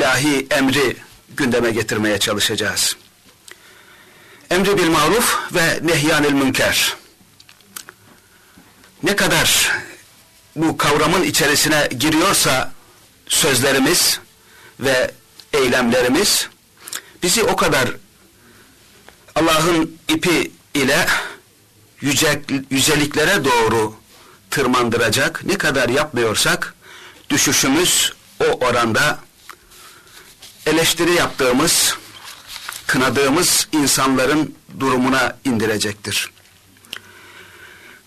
ilahi emri gündeme getirmeye çalışacağız. Emri bil maruf ve nehyanil münker. Ne kadar bu kavramın içerisine giriyorsa sözlerimiz ve eylemlerimiz bizi o kadar Allah'ın ipi ile yüce, yüceliklere doğru tırmandıracak ne kadar yapmıyorsak düşüşümüz o oranda eleştiri yaptığımız, kınadığımız insanların durumuna indirecektir.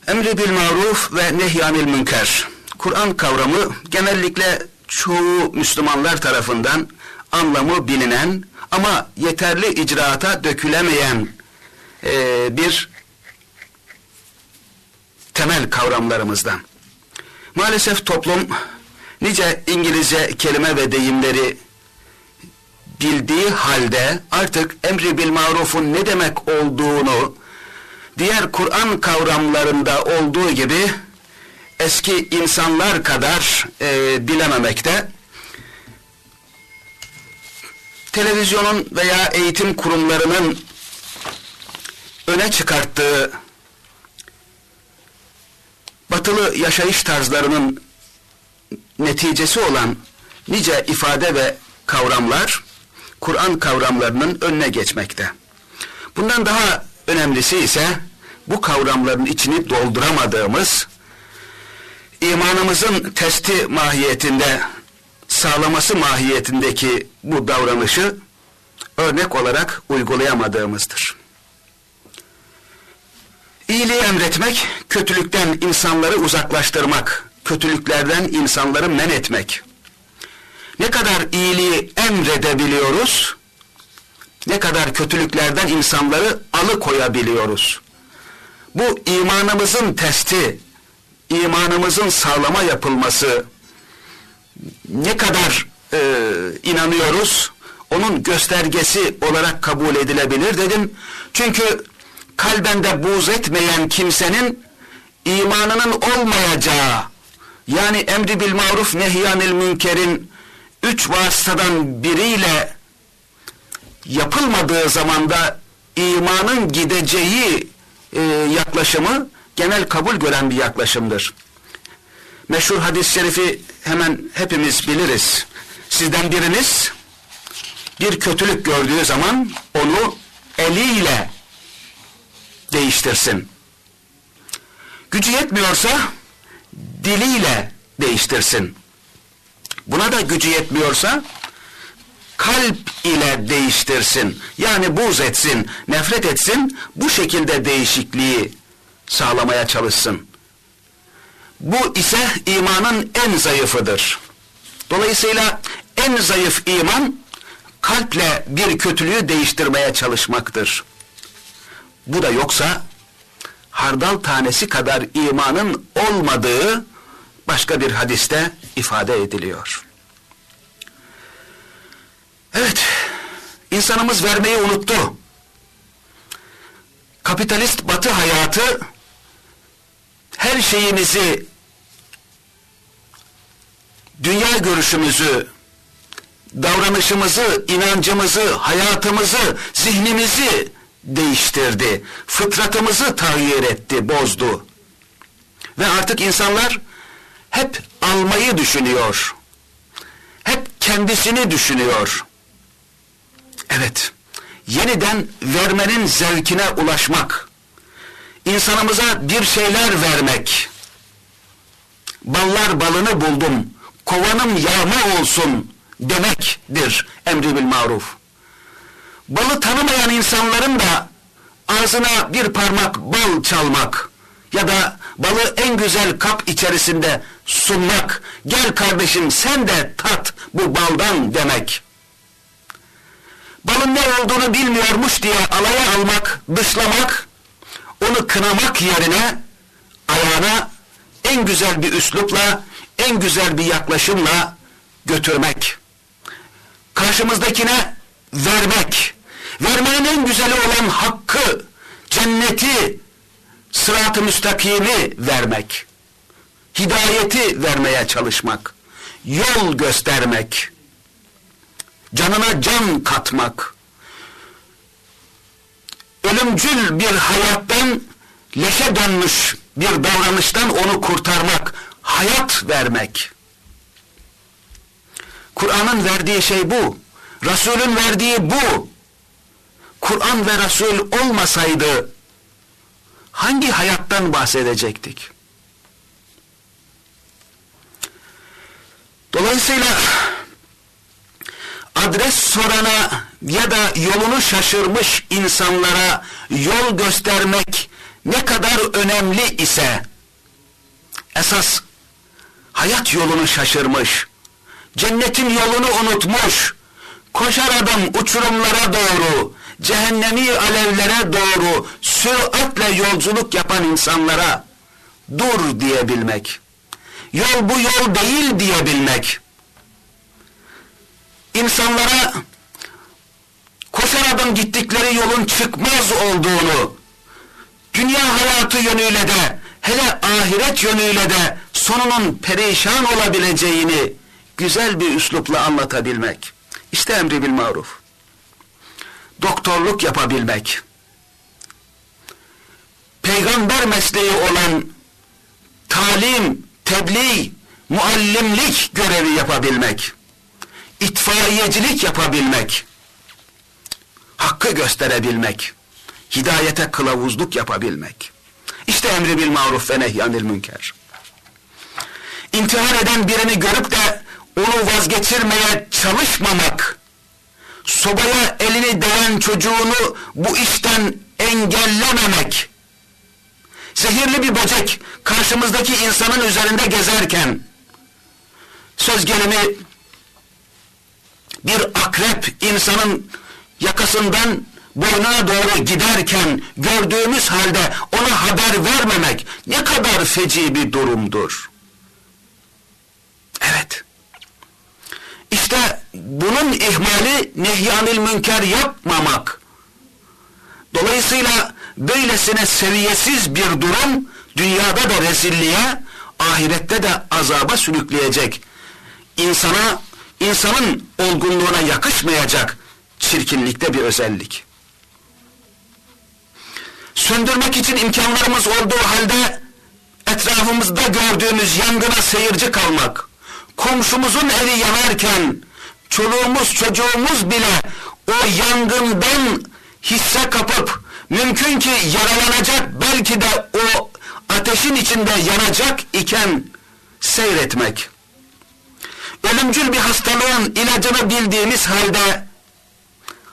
Emri bil maruf ve nehyanil münker. Kur'an kavramı genellikle çoğu Müslümanlar tarafından anlamı bilinen ama yeterli icraata dökülemeyen e, bir temel kavramlarımızdan. Maalesef toplum nice İngilizce kelime ve deyimleri bildiği halde artık emri bil marufun ne demek olduğunu diğer Kur'an kavramlarında olduğu gibi eski insanlar kadar e, bilememekte. Televizyonun veya eğitim kurumlarının öne çıkarttığı batılı yaşayış tarzlarının neticesi olan nice ifade ve kavramlar Kur'an kavramlarının önüne geçmekte. Bundan daha önemlisi ise bu kavramların içini dolduramadığımız imanımızın testi mahiyetinde sağlaması mahiyetindeki bu davranışı örnek olarak uygulayamadığımızdır. İyiliği emretmek, kötülükten insanları uzaklaştırmak, kötülüklerden insanları men etmek. Ne kadar iyiliği emredebiliyoruz, ne kadar kötülüklerden insanları alıkoyabiliyoruz. Bu imanımızın testi, imanımızın sağlama yapılması, ne kadar e, inanıyoruz, onun göstergesi olarak kabul edilebilir dedim. Çünkü kalbende buğz etmeyen kimsenin imanının olmayacağı, yani emri bil maruf nehyanil münkerin üç vasıtadan biriyle yapılmadığı zamanda imanın gideceği e, yaklaşımı genel kabul gören bir yaklaşımdır. Meşhur hadis-i şerifi hemen hepimiz biliriz. Sizden biriniz bir kötülük gördüğü zaman onu eliyle değiştirsin. Gücü yetmiyorsa diliyle değiştirsin. Buna da gücü yetmiyorsa kalp ile değiştirsin. Yani buz etsin, nefret etsin, bu şekilde değişikliği sağlamaya çalışsın. Bu ise imanın en zayıfıdır. Dolayısıyla en zayıf iman kalple bir kötülüğü değiştirmeye çalışmaktır. Bu da yoksa hardal tanesi kadar imanın olmadığı başka bir hadiste ifade ediliyor. Evet, insanımız vermeyi unuttu. Kapitalist batı hayatı her şeyimizi, dünya görüşümüzü, davranışımızı, inancımızı, hayatımızı, zihnimizi değiştirdi. Fıtratımızı tağyir etti, bozdu. Ve artık insanlar hep almayı düşünüyor. Hep kendisini düşünüyor. Evet, yeniden vermenin zevkine ulaşmak, insanımıza bir şeyler vermek, ballar balını buldum, kovanım yağma olsun demektir emri bil maruf. Balı tanımayan insanların da ağzına bir parmak bal çalmak ya da balı en güzel kap içerisinde sunmak, gel kardeşim sen de tat bu baldan demek. Balın ne olduğunu bilmiyormuş diye alaya almak, dışlamak, onu kınamak yerine ayağına en güzel bir üslupla, en güzel bir yaklaşımla götürmek. Karşımızdakine vermek. Vermenin en güzeli olan hakkı, cenneti, sırat-ı müstakimi vermek. Hidayeti vermeye çalışmak. Yol göstermek. canına can katmak, ölümcül bir hayattan leşe dönmüş bir davranıştan onu kurtarmak, hayat vermek. Kur'an'ın verdiği şey bu. Resul'ün verdiği bu. Kur'an ve Resul olmasaydı hangi hayattan bahsedecektik? Dolayısıyla adres sorana ya da yolunu şaşırmış insanlara yol göstermek ne kadar önemli ise esas hayat yolunu şaşırmış, cennetin yolunu unutmuş, koşar adam uçurumlara doğru, cehennemi alevlere doğru süratle yolculuk yapan insanlara dur diyebilmek, yol bu yol değil diyebilmek, insanlara koşar adım gittikleri yolun çıkmaz olduğunu, dünya hayatı yönüyle de, hele ahiret yönüyle de sonunun perişan olabileceğini güzel bir üslupla anlatabilmek. İşte emri bil maruf. Doktorluk yapabilmek. Peygamber mesleği olan talim, tebliğ, muallimlik görevi yapabilmek. itfaiyecilik yapabilmek. Hakkı gösterebilmek. Hidayete kılavuzluk yapabilmek. İşte emri bil maruf ve nehyanil münker. İntihar eden birini görüp de onu vazgeçirmeye çalışmamak, sobaya elini değen çocuğunu bu işten engellememek, zehirli bir böcek karşımızdaki insanın üzerinde gezerken, söz gelimi bir akrep insanın yakasından boynuna doğru giderken gördüğümüz halde ona haber vermemek ne kadar feci bir durumdur. Evet. İşte bunun ihmali nehyanil münker yapmamak. Dolayısıyla böylesine seviyesiz bir durum dünyada da rezilliğe, ahirette de azaba sürükleyecek. İnsana, insanın olgunluğuna yakışmayacak çirkinlikte bir özellik. Söndürmek için imkanlarımız olduğu halde etrafımızda gördüğümüz yangına seyirci kalmak, komşumuzun evi yanarken çoluğumuz çocuğumuz bile o yangından hisse kapıp mümkün ki yaralanacak belki de o ateşin içinde yanacak iken seyretmek. Ölümcül bir hastalığın ilacını bildiğimiz halde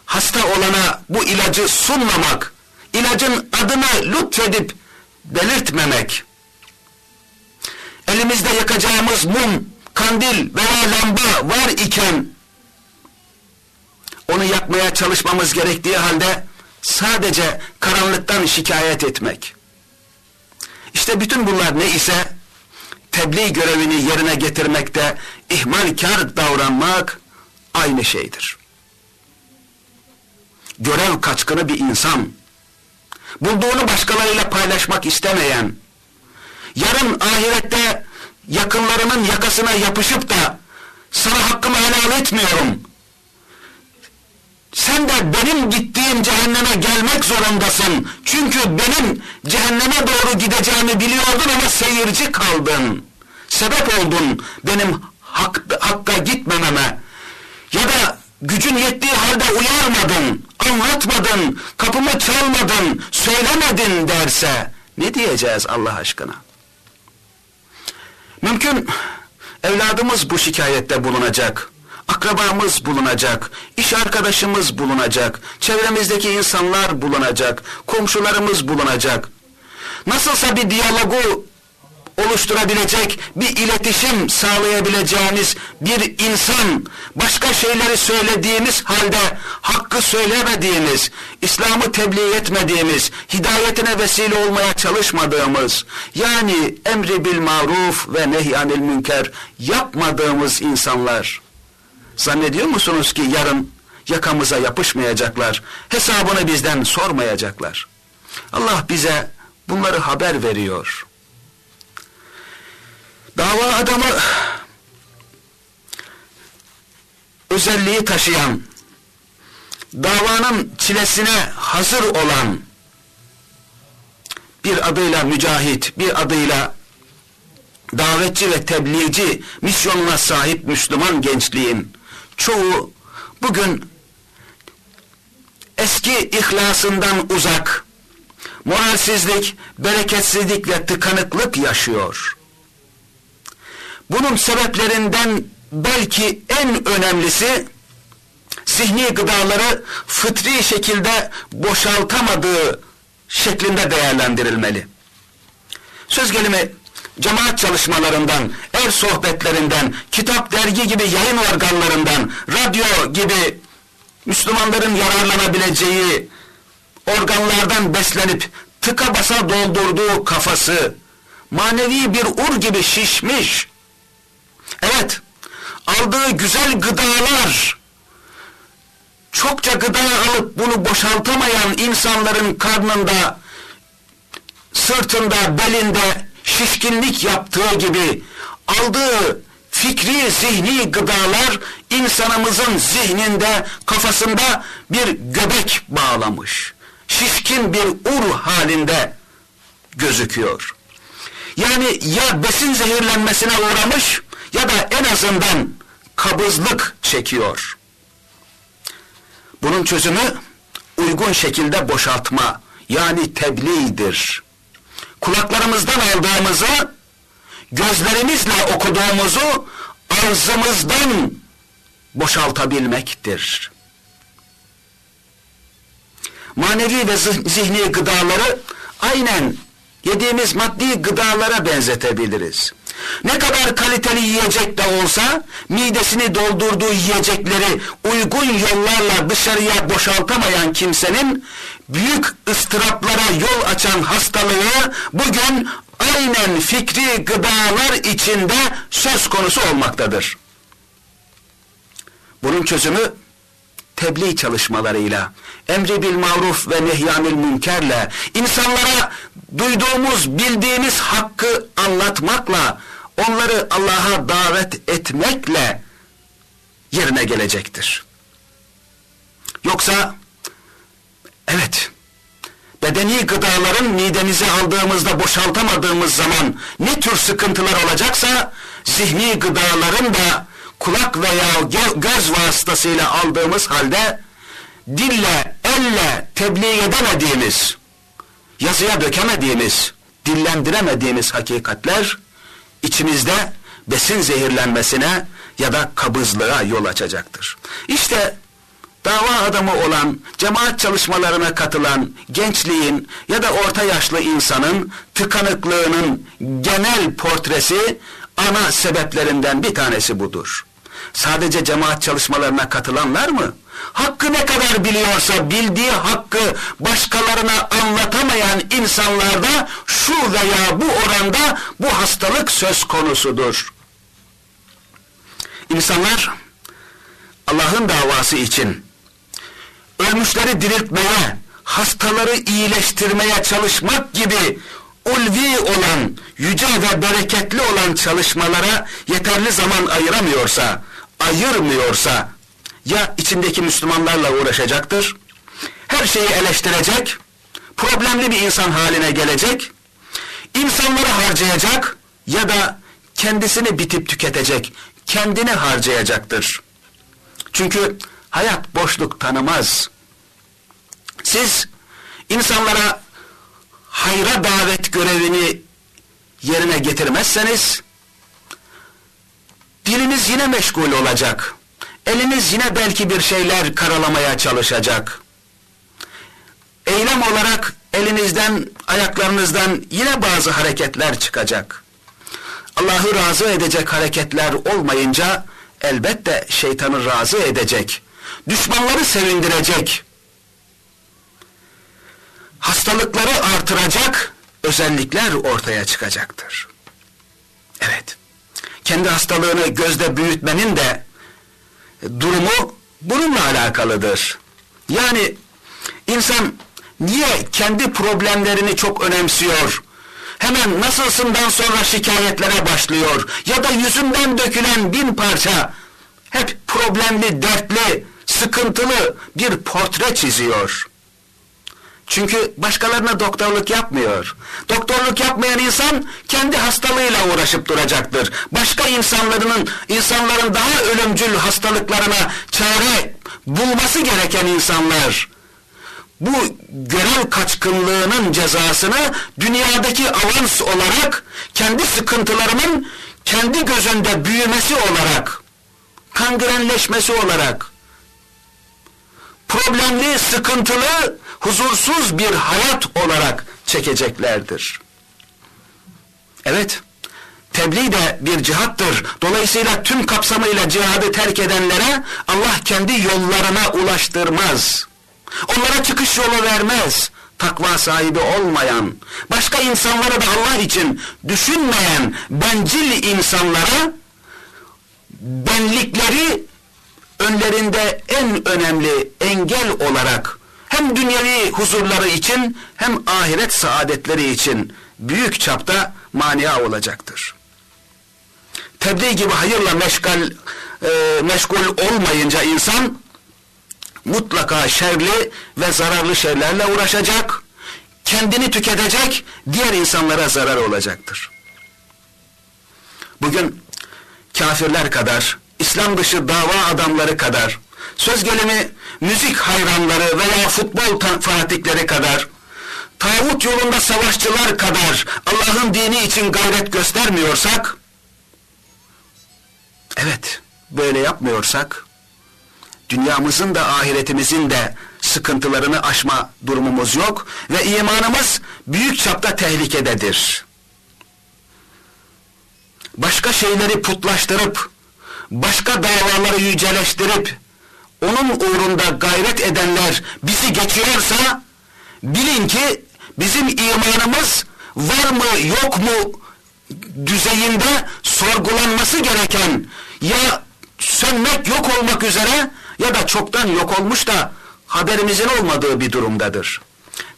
hasta olana bu ilacı sunmamak, ilacın adını lütfedip belirtmemek, elimizde yakacağımız mum, kandil veya lamba var iken onu yakmaya çalışmamız gerektiği halde sadece karanlıktan şikayet etmek. İşte bütün bunlar ne ise tebliğ görevini yerine getirmekte ihmalkar davranmak aynı şeydir. Görev kaçkını bir insan, bulduğunu başkalarıyla paylaşmak istemeyen, yarın ahirette yakınlarının yakasına yapışıp da sana hakkımı helal etmiyorum. Sen de benim gittiğim cehenneme gelmek zorundasın. Çünkü benim cehenneme doğru gideceğimi biliyordun ama seyirci kaldın. Sebep oldun benim hak, hakka gitmememe. Ya da gücün yettiği halde uyarmadın, anlatmadın, kapımı çalmadın, söylemedin derse ne diyeceğiz Allah aşkına? Mümkün evladımız bu şikayette bulunacak, akrabamız bulunacak, iş arkadaşımız bulunacak, çevremizdeki insanlar bulunacak, komşularımız bulunacak. Nasılsa bir diyalogu oluşturabilecek, bir iletişim sağlayabileceğimiz bir insan, başka şeyleri söylediğimiz halde hakkı söylemediğimiz, İslam'ı tebliğ etmediğimiz, hidayetine vesile olmaya çalışmadığımız, yani emri bil maruf ve nehyanil münker yapmadığımız insanlar, zannediyor musunuz ki yarın yakamıza yapışmayacaklar, hesabını bizden sormayacaklar. Allah bize bunları haber veriyor. Dava adamı özelliği taşıyan, davanın çilesine hazır olan, bir adıyla mücahit, bir adıyla davetçi ve tebliğci misyonuna sahip Müslüman gençliğin çoğu bugün eski ihlasından uzak, moralsizlik, bereketsizlik ve tıkanıklık yaşıyor. Bunun sebeplerinden belki en önemlisi zihni gıdaları fıtri şekilde boşaltamadığı şeklinde değerlendirilmeli. Söz gelimi cemaat çalışmalarından, er sohbetlerinden, kitap, dergi gibi yayın organlarından, radyo gibi Müslümanların yararlanabileceği organlardan beslenip tıka basa doldurduğu kafası, manevi bir ur gibi şişmiş. Evet, aldığı güzel gıdalar, çokça gıda alıp bunu boşaltamayan insanların karnında, sırtında, belinde şişkinlik yaptığı gibi aldığı fikri, zihni gıdalar insanımızın zihninde, kafasında bir göbek bağlamış. Şişkin bir ur halinde gözüküyor. Yani ya besin zehirlenmesine uğramış ya da en azından kabızlık çekiyor. Bunun çözümü uygun şekilde boşaltma yani tebliğdir. Kulaklarımızdan aldığımızı gözlerimizle okuduğumuzu ağzımızdan boşaltabilmektir. Manevi ve zihni gıdaları aynen yediğimiz maddi gıdalara benzetebiliriz. Ne kadar kaliteli yiyecek de olsa midesini doldurduğu yiyecekleri uygun yollarla dışarıya boşaltamayan kimsenin büyük ıstıraplara yol açan hastalığı bugün aynen fikri gıdalar içinde söz konusu olmaktadır. Bunun çözümü tebliğ çalışmalarıyla, emri bil maruf ve nehyanil münkerle, insanlara duyduğumuz, bildiğimiz hakkı anlatmakla, onları Allah'a davet etmekle yerine gelecektir. Yoksa, evet, bedeni gıdaların midemize aldığımızda boşaltamadığımız zaman ne tür sıkıntılar olacaksa, zihni gıdaların da kulak veya göz vasıtasıyla aldığımız halde, dille, elle tebliğ edemediğimiz, yazıya dökemediğimiz, dillendiremediğimiz hakikatler, içimizde besin zehirlenmesine ya da kabızlığa yol açacaktır. İşte dava adamı olan, cemaat çalışmalarına katılan gençliğin ya da orta yaşlı insanın tıkanıklığının genel portresi ana sebeplerinden bir tanesi budur. Sadece cemaat çalışmalarına katılanlar mı? Hakkı ne kadar biliyorsa bildiği hakkı başkalarına anlatamayan insanlarda şu veya bu oranda bu hastalık söz konusudur. İnsanlar Allah'ın davası için ölmüşleri diriltmeye, hastaları iyileştirmeye çalışmak gibi ulvi olan, yüce ve bereketli olan çalışmalara yeterli zaman ayıramıyorsa, ayırmıyorsa ya içindeki Müslümanlarla uğraşacaktır, her şeyi eleştirecek, problemli bir insan haline gelecek, insanları harcayacak ya da kendisini bitip tüketecek, kendini harcayacaktır. Çünkü hayat boşluk tanımaz. Siz insanlara hayra davet görevini yerine getirmezseniz diliniz yine meşgul olacak. Eliniz yine belki bir şeyler karalamaya çalışacak. Eylem olarak elinizden, ayaklarınızdan yine bazı hareketler çıkacak. Allah'ı razı edecek hareketler olmayınca elbette şeytanı razı edecek. Düşmanları sevindirecek. Hastalıkları artıracak özellikler ortaya çıkacaktır. Evet. Kendi hastalığını gözde büyütmenin de durumu bununla alakalıdır. Yani insan niye kendi problemlerini çok önemsiyor? Hemen nasılsından sonra şikayetlere başlıyor ya da yüzünden dökülen bin parça hep problemli, dertli, sıkıntılı bir portre çiziyor. Çünkü başkalarına doktorluk yapmıyor. Doktorluk yapmayan insan kendi hastalığıyla uğraşıp duracaktır. Başka insanların insanların daha ölümcül hastalıklarına çare bulması gereken insanlar bu görev kaçkınlığının cezasını dünyadaki avans olarak kendi sıkıntılarının kendi gözünde büyümesi olarak kangrenleşmesi olarak problemli, sıkıntılı, huzursuz bir hayat olarak çekeceklerdir. Evet, tebliğ de bir cihattır. Dolayısıyla tüm kapsamıyla cihadı terk edenlere Allah kendi yollarına ulaştırmaz. Onlara çıkış yolu vermez. Takva sahibi olmayan, başka insanlara da Allah için düşünmeyen bencil insanlara benlikleri önlerinde en önemli engel olarak hem dünyevi huzurları için hem ahiret saadetleri için büyük çapta mania olacaktır. Tebliğ gibi hayırla meşgal, e, meşgul olmayınca insan mutlaka şerli ve zararlı şeylerle uğraşacak, kendini tüketecek, diğer insanlara zarar olacaktır. Bugün kafirler kadar, İslam dışı dava adamları kadar, söz gelimi müzik hayranları veya futbol fanatikleri kadar, tağut yolunda savaşçılar kadar Allah'ın dini için gayret göstermiyorsak, evet böyle yapmıyorsak, dünyamızın da ahiretimizin de sıkıntılarını aşma durumumuz yok ve imanımız büyük çapta tehlikededir. Başka şeyleri putlaştırıp, başka davaları yüceleştirip, onun uğrunda gayret edenler bizi geçiyorsa, bilin ki bizim imanımız var mı yok mu düzeyinde sorgulanması gereken ya sönmek yok olmak üzere ya da çoktan yok olmuş da haberimizin olmadığı bir durumdadır.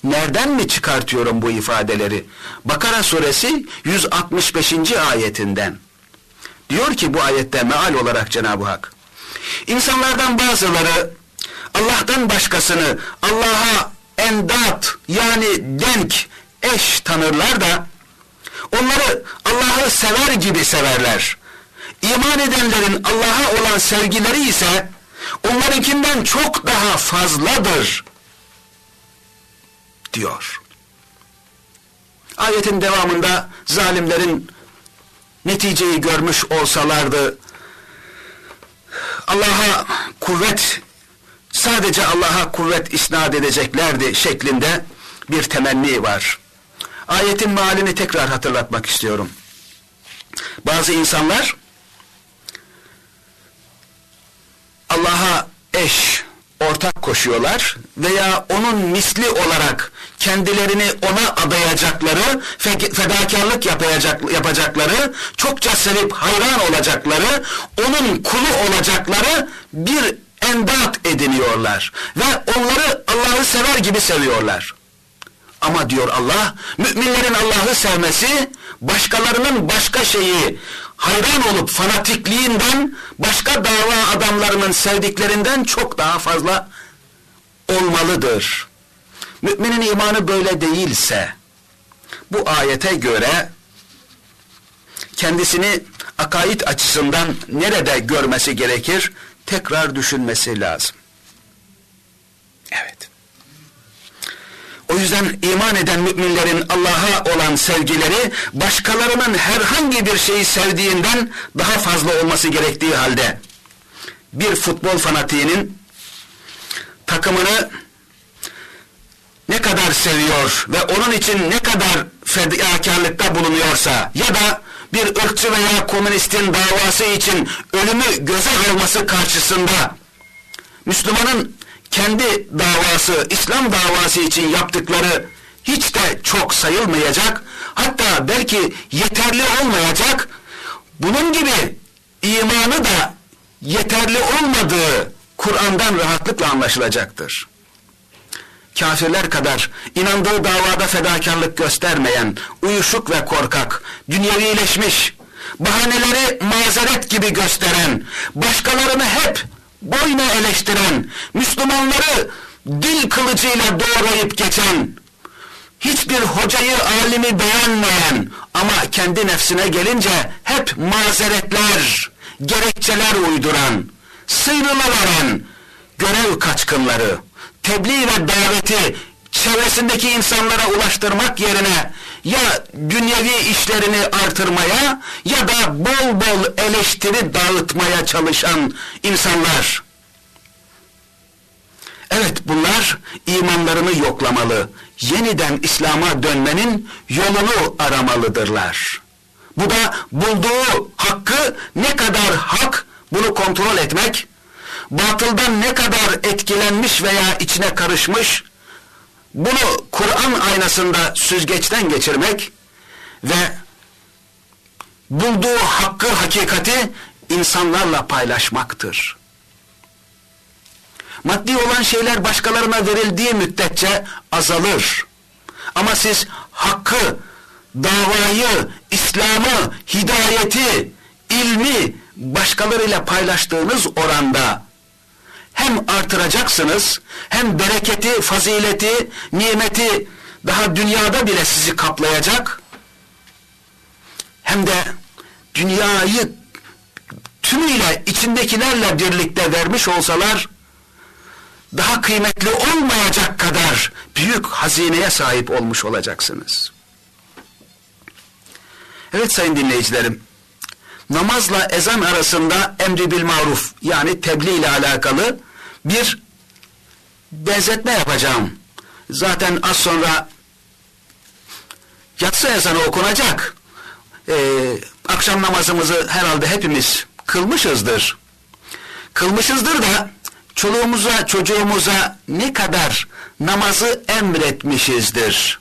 Nereden mi çıkartıyorum bu ifadeleri? Bakara suresi 165. ayetinden. Diyor ki bu ayette meal olarak Cenab-ı Hak. İnsanlardan bazıları Allah'tan başkasını Allah'a endat yani denk eş tanırlar da onları Allah'ı sever gibi severler. İman edenlerin Allah'a olan sevgileri ise onlarınkinden çok daha fazladır diyor. Ayetin devamında zalimlerin neticeyi görmüş olsalardı Allah'a kuvvet sadece Allah'a kuvvet isnat edeceklerdi şeklinde bir temenni var. Ayetin mealini tekrar hatırlatmak istiyorum. Bazı insanlar Allah'a eş, ortak koşuyorlar veya onun misli olarak kendilerini ona adayacakları, fedakarlık yapacak, yapacakları, çokça sevip hayran olacakları, onun kulu olacakları bir endat ediniyorlar. Ve onları Allah'ı sever gibi seviyorlar. Ama diyor Allah, müminlerin Allah'ı sevmesi, başkalarının başka şeyi hayran olup fanatikliğinden, başka dava adamlarının sevdiklerinden çok daha fazla olmalıdır. Müminin imanı böyle değilse, bu ayete göre kendisini akaid açısından nerede görmesi gerekir? Tekrar düşünmesi lazım. Evet. O yüzden iman eden müminlerin Allah'a olan sevgileri başkalarının herhangi bir şeyi sevdiğinden daha fazla olması gerektiği halde bir futbol fanatiğinin takımını ne kadar seviyor ve onun için ne kadar fedakarlıkta bulunuyorsa ya da bir ırkçı veya komünistin davası için ölümü göze alması karşısında Müslümanın kendi davası, İslam davası için yaptıkları hiç de çok sayılmayacak, hatta belki yeterli olmayacak, bunun gibi imanı da yeterli olmadığı Kur'an'dan rahatlıkla anlaşılacaktır. Kafirler kadar inandığı davada fedakarlık göstermeyen, uyuşuk ve korkak, dünyevileşmiş, bahaneleri mazeret gibi gösteren, başkalarını hep boyuna eleştiren, Müslümanları dil kılıcıyla doğrayıp geçen, hiçbir hocayı, alimi beğenmeyen ama kendi nefsine gelince hep mazeretler, gerekçeler uyduran, sıyrılıveren görev kaçkınları, tebliğ ve daveti çevresindeki insanlara ulaştırmak yerine ya dünyevi işlerini artırmaya ya da bol bol eleştiri dağıtmaya çalışan insanlar. Evet bunlar imanlarını yoklamalı, yeniden İslam'a dönmenin yolunu aramalıdırlar. Bu da bulduğu hakkı ne kadar hak bunu kontrol etmek, batıldan ne kadar etkilenmiş veya içine karışmış, bunu Kur'an aynasında süzgeçten geçirmek ve bulduğu hakkı, hakikati insanlarla paylaşmaktır. Maddi olan şeyler başkalarına verildiği müddetçe azalır. Ama siz hakkı, davayı, İslam'ı, hidayeti, ilmi başkalarıyla paylaştığınız oranda hem artıracaksınız hem bereketi, fazileti, nimeti daha dünyada bile sizi kaplayacak hem de dünyayı tümüyle içindekilerle birlikte vermiş olsalar daha kıymetli olmayacak kadar büyük hazineye sahip olmuş olacaksınız. Evet sayın dinleyicilerim, namazla ezan arasında emri bil maruf yani tebliğ ile alakalı bir benzetme yapacağım. Zaten az sonra yatsı ezanı okunacak. Ee, akşam namazımızı herhalde hepimiz kılmışızdır. Kılmışızdır da çoluğumuza çocuğumuza ne kadar namazı emretmişizdir.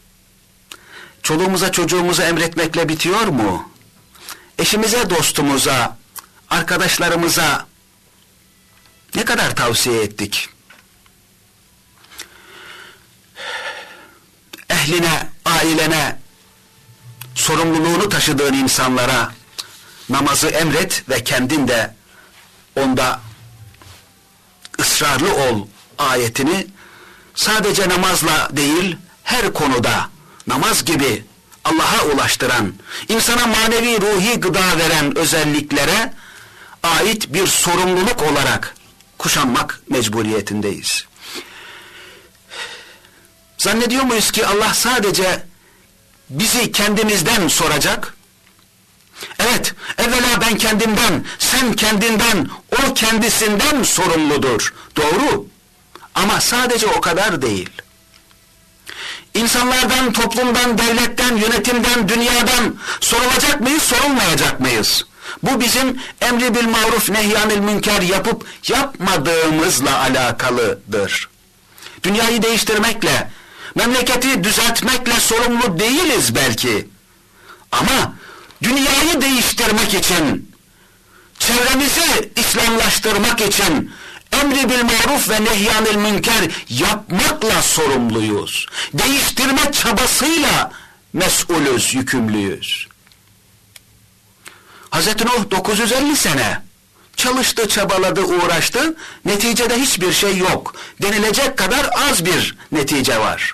Çoluğumuza çocuğumuza emretmekle bitiyor mu? Eşimize, dostumuza, arkadaşlarımıza ne kadar tavsiye ettik? Ehline, ailene, sorumluluğunu taşıdığın insanlara namazı emret ve kendin de onda ısrarlı ol ayetini sadece namazla değil her konuda namaz gibi Allah'a ulaştıran, insana manevi ruhi gıda veren özelliklere ait bir sorumluluk olarak kuşanmak mecburiyetindeyiz. Zannediyor muyuz ki Allah sadece bizi kendimizden soracak? Evet, evvela ben kendimden, sen kendinden, o kendisinden sorumludur. Doğru. Ama sadece o kadar değil. İnsanlardan, toplumdan, devletten, yönetimden, dünyadan sorulacak mıyız, sorulmayacak mıyız? Bu bizim emri bil maruf nehyanil münker yapıp yapmadığımızla alakalıdır. Dünyayı değiştirmekle, memleketi düzeltmekle sorumlu değiliz belki. Ama dünyayı değiştirmek için, çevremizi İslamlaştırmak için, emri bil maruf ve nehyanil münker yapmakla sorumluyuz. Değiştirme çabasıyla mesulüz, yükümlüyüz. Hazreti Nuh 950 sene çalıştı, çabaladı, uğraştı. Neticede hiçbir şey yok. Denilecek kadar az bir netice var.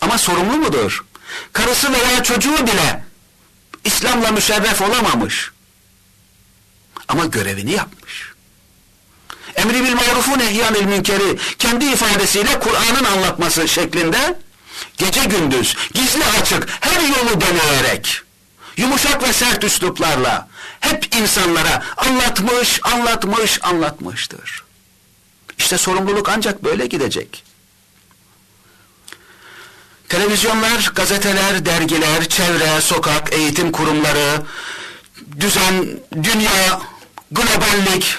Ama sorumlu mudur? Karısı veya çocuğu bile İslam'la müşerref olamamış. Ama görevini yapmış. Emri bil marufu nehyanil münkeri kendi ifadesiyle Kur'an'ın anlatması şeklinde gece gündüz, gizli açık, her yolu deneyerek, yumuşak ve sert üsluplarla hep insanlara anlatmış, anlatmış, anlatmıştır. İşte sorumluluk ancak böyle gidecek. Televizyonlar, gazeteler, dergiler, çevre, sokak, eğitim kurumları, düzen, dünya, globallik,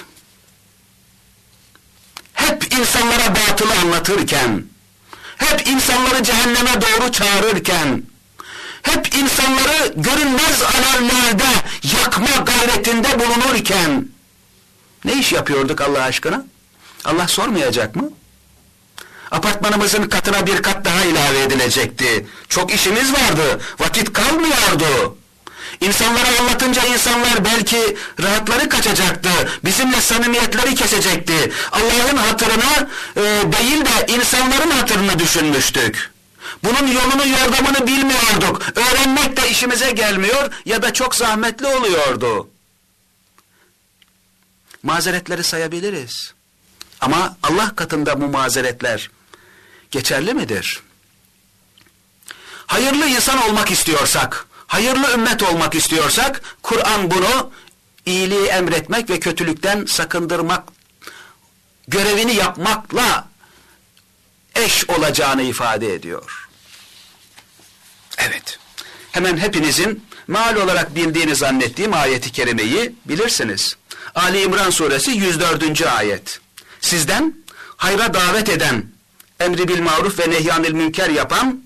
hep insanlara batılı anlatırken, hep insanları cehenneme doğru çağırırken, hep insanları görünmez alevlerde yakma gayretinde bulunurken, ne iş yapıyorduk Allah aşkına? Allah sormayacak mı? Apartmanımızın katına bir kat daha ilave edilecekti. Çok işimiz vardı, vakit kalmıyordu. İnsanlara anlatınca insanlar belki rahatları kaçacaktı, bizimle samimiyetleri kesecekti. Allah'ın hatırını e, değil de insanların hatırını düşünmüştük. Bunun yolunu yordamını bilmiyorduk. Öğrenmek de işimize gelmiyor ya da çok zahmetli oluyordu. Mazeretleri sayabiliriz. Ama Allah katında bu mazeretler geçerli midir? Hayırlı insan olmak istiyorsak, hayırlı ümmet olmak istiyorsak, Kur'an bunu iyiliği emretmek ve kötülükten sakındırmak, görevini yapmakla eş olacağını ifade ediyor. Evet, hemen hepinizin mal olarak bildiğini zannettiğim ayeti kerimeyi bilirsiniz. Ali İmran suresi 104. ayet. Sizden hayra davet eden, emri bil maruf ve nehyanil münker yapan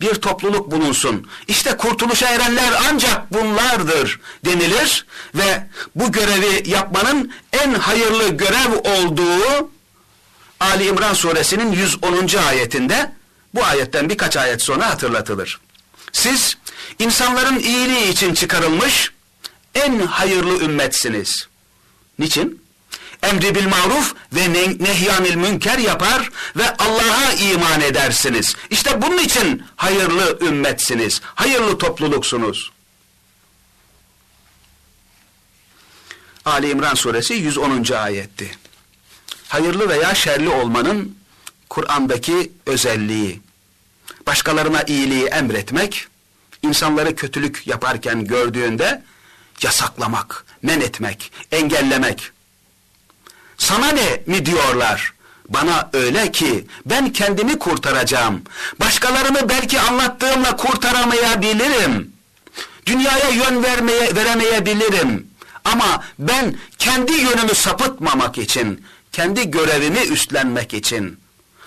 bir topluluk bulunsun. İşte kurtuluşa erenler ancak bunlardır denilir ve bu görevi yapmanın en hayırlı görev olduğu Ali İmran suresinin 110. ayetinde bu ayetten birkaç ayet sonra hatırlatılır. Siz insanların iyiliği için çıkarılmış en hayırlı ümmetsiniz. Niçin? Emri bil maruf ve nehyanil münker yapar ve Allah'a iman edersiniz. İşte bunun için hayırlı ümmetsiniz, hayırlı topluluksunuz. Ali İmran suresi 110. ayetti. Hayırlı veya şerli olmanın Kur'an'daki özelliği. Başkalarına iyiliği emretmek, insanları kötülük yaparken gördüğünde yasaklamak, men etmek, engellemek. Sana ne mi diyorlar? Bana öyle ki ben kendimi kurtaracağım. Başkalarını belki anlattığımla kurtaramayabilirim. Dünyaya yön vermeye, veremeyebilirim. Ama ben kendi yönümü sapıtmamak için, kendi görevimi üstlenmek için,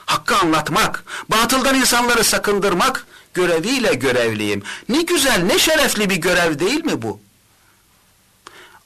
hakkı anlatmak, batıldan insanları sakındırmak göreviyle görevliyim. Ne güzel, ne şerefli bir görev değil mi bu?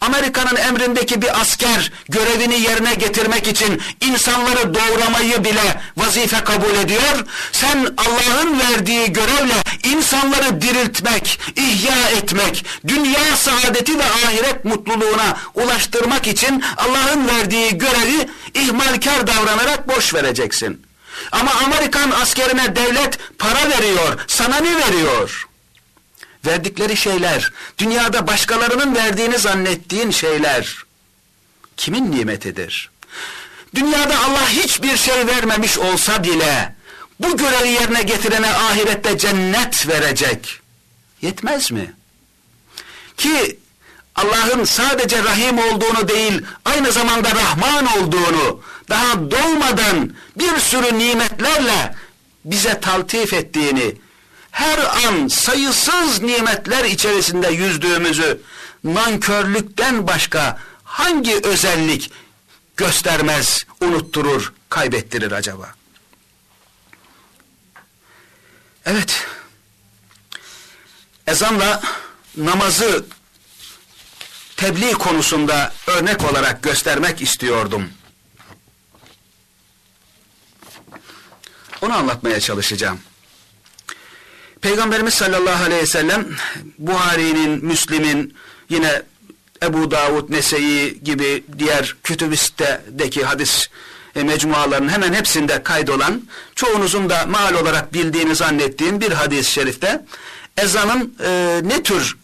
Amerika'nın emrindeki bir asker görevini yerine getirmek için insanları doğramayı bile vazife kabul ediyor. Sen Allah'ın verdiği görevle insanları diriltmek, ihya etmek, dünya saadeti ve ahiret mutluluğuna ulaştırmak için Allah'ın verdiği görevi ihmalkar davranarak boş vereceksin. Ama Amerikan askerine devlet para veriyor, sana ne veriyor? Verdikleri şeyler, dünyada başkalarının verdiğini zannettiğin şeyler kimin nimetidir? Dünyada Allah hiçbir şey vermemiş olsa bile bu görevi yerine getirene ahirette cennet verecek. Yetmez mi? Ki Allah'ın sadece Rahim olduğunu değil, aynı zamanda Rahman olduğunu, daha doğmadan bir sürü nimetlerle bize taltif ettiğini, her an sayısız nimetler içerisinde yüzdüğümüzü nankörlükten başka hangi özellik göstermez, unutturur, kaybettirir acaba? Evet, ezanla namazı tebliğ konusunda örnek olarak göstermek istiyordum. Onu anlatmaya çalışacağım. Peygamberimiz sallallahu aleyhi ve sellem Buhari'nin, Müslim'in yine Ebu Davud, Nese'yi gibi diğer kütübistedeki hadis e, mecmualarının hemen hepsinde kaydolan, çoğunuzun da mal olarak bildiğini zannettiğim bir hadis-i şerifte ezanın e, ne tür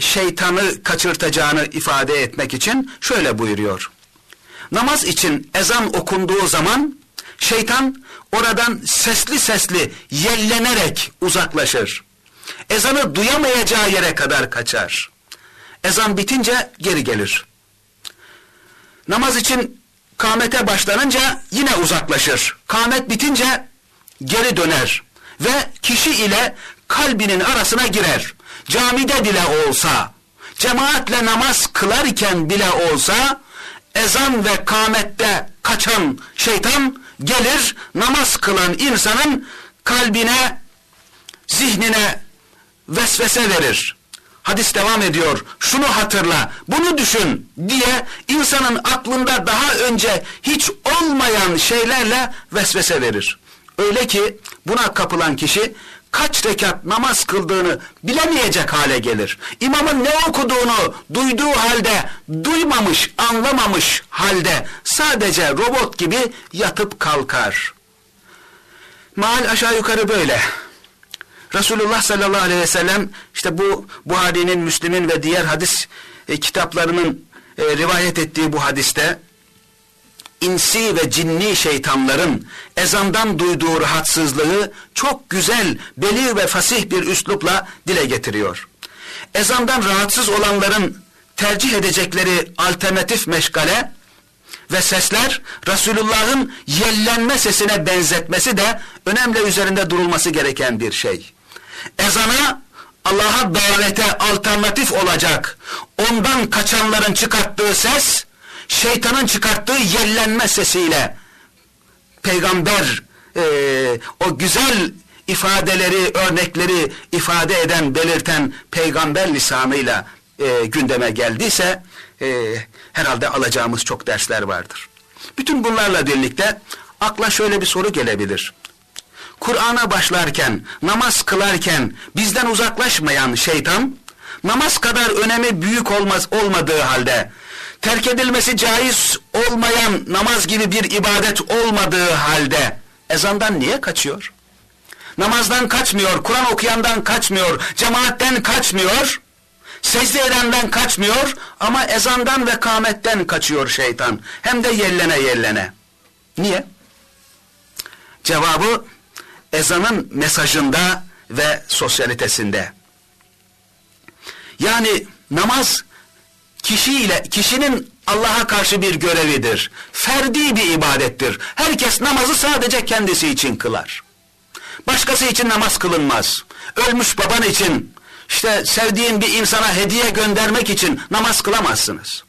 şeytanı kaçırtacağını ifade etmek için şöyle buyuruyor. Namaz için ezan okunduğu zaman şeytan oradan sesli sesli yellenerek uzaklaşır. Ezanı duyamayacağı yere kadar kaçar. Ezan bitince geri gelir. Namaz için kâmete başlanınca yine uzaklaşır. Kâmet bitince geri döner ve kişi ile kalbinin arasına girer. Camide bile olsa, cemaatle namaz kılarken bile olsa, ezan ve kâmette kaçan şeytan gelir namaz kılan insanın kalbine, zihnine vesvese verir. Hadis devam ediyor. Şunu hatırla, bunu düşün diye insanın aklında daha önce hiç olmayan şeylerle vesvese verir. Öyle ki buna kapılan kişi kaç rekat namaz kıldığını bilemeyecek hale gelir. İmamın ne okuduğunu duyduğu halde, duymamış, anlamamış halde sadece robot gibi yatıp kalkar. Mal aşağı yukarı böyle. Resulullah sallallahu aleyhi ve sellem işte bu Buhari'nin, Müslim'in ve diğer hadis e, kitaplarının e, rivayet ettiği bu hadiste insi ve cinni şeytanların ezandan duyduğu rahatsızlığı çok güzel, belir ve fasih bir üslupla dile getiriyor. Ezandan rahatsız olanların tercih edecekleri alternatif meşgale ve sesler Resulullah'ın yellenme sesine benzetmesi de önemli üzerinde durulması gereken bir şey. Ezana Allah'a davete alternatif olacak, ondan kaçanların çıkarttığı ses, şeytanın çıkarttığı yellenme sesiyle peygamber e, o güzel ifadeleri, örnekleri ifade eden, belirten peygamber lisanıyla e, gündeme geldiyse e, herhalde alacağımız çok dersler vardır. Bütün bunlarla birlikte akla şöyle bir soru gelebilir. Kur'an'a başlarken, namaz kılarken bizden uzaklaşmayan şeytan, namaz kadar önemi büyük olmaz olmadığı halde, terk edilmesi caiz olmayan namaz gibi bir ibadet olmadığı halde, ezandan niye kaçıyor? Namazdan kaçmıyor, Kur'an okuyandan kaçmıyor, cemaatten kaçmıyor, secde edenden kaçmıyor ama ezandan ve kametten kaçıyor şeytan. Hem de yellene yellene. Niye? Cevabı ezanın mesajında ve sosyalitesinde. Yani namaz kişiyle kişinin Allah'a karşı bir görevidir. Ferdi bir ibadettir. Herkes namazı sadece kendisi için kılar. Başkası için namaz kılınmaz. Ölmüş baban için, işte sevdiğin bir insana hediye göndermek için namaz kılamazsınız.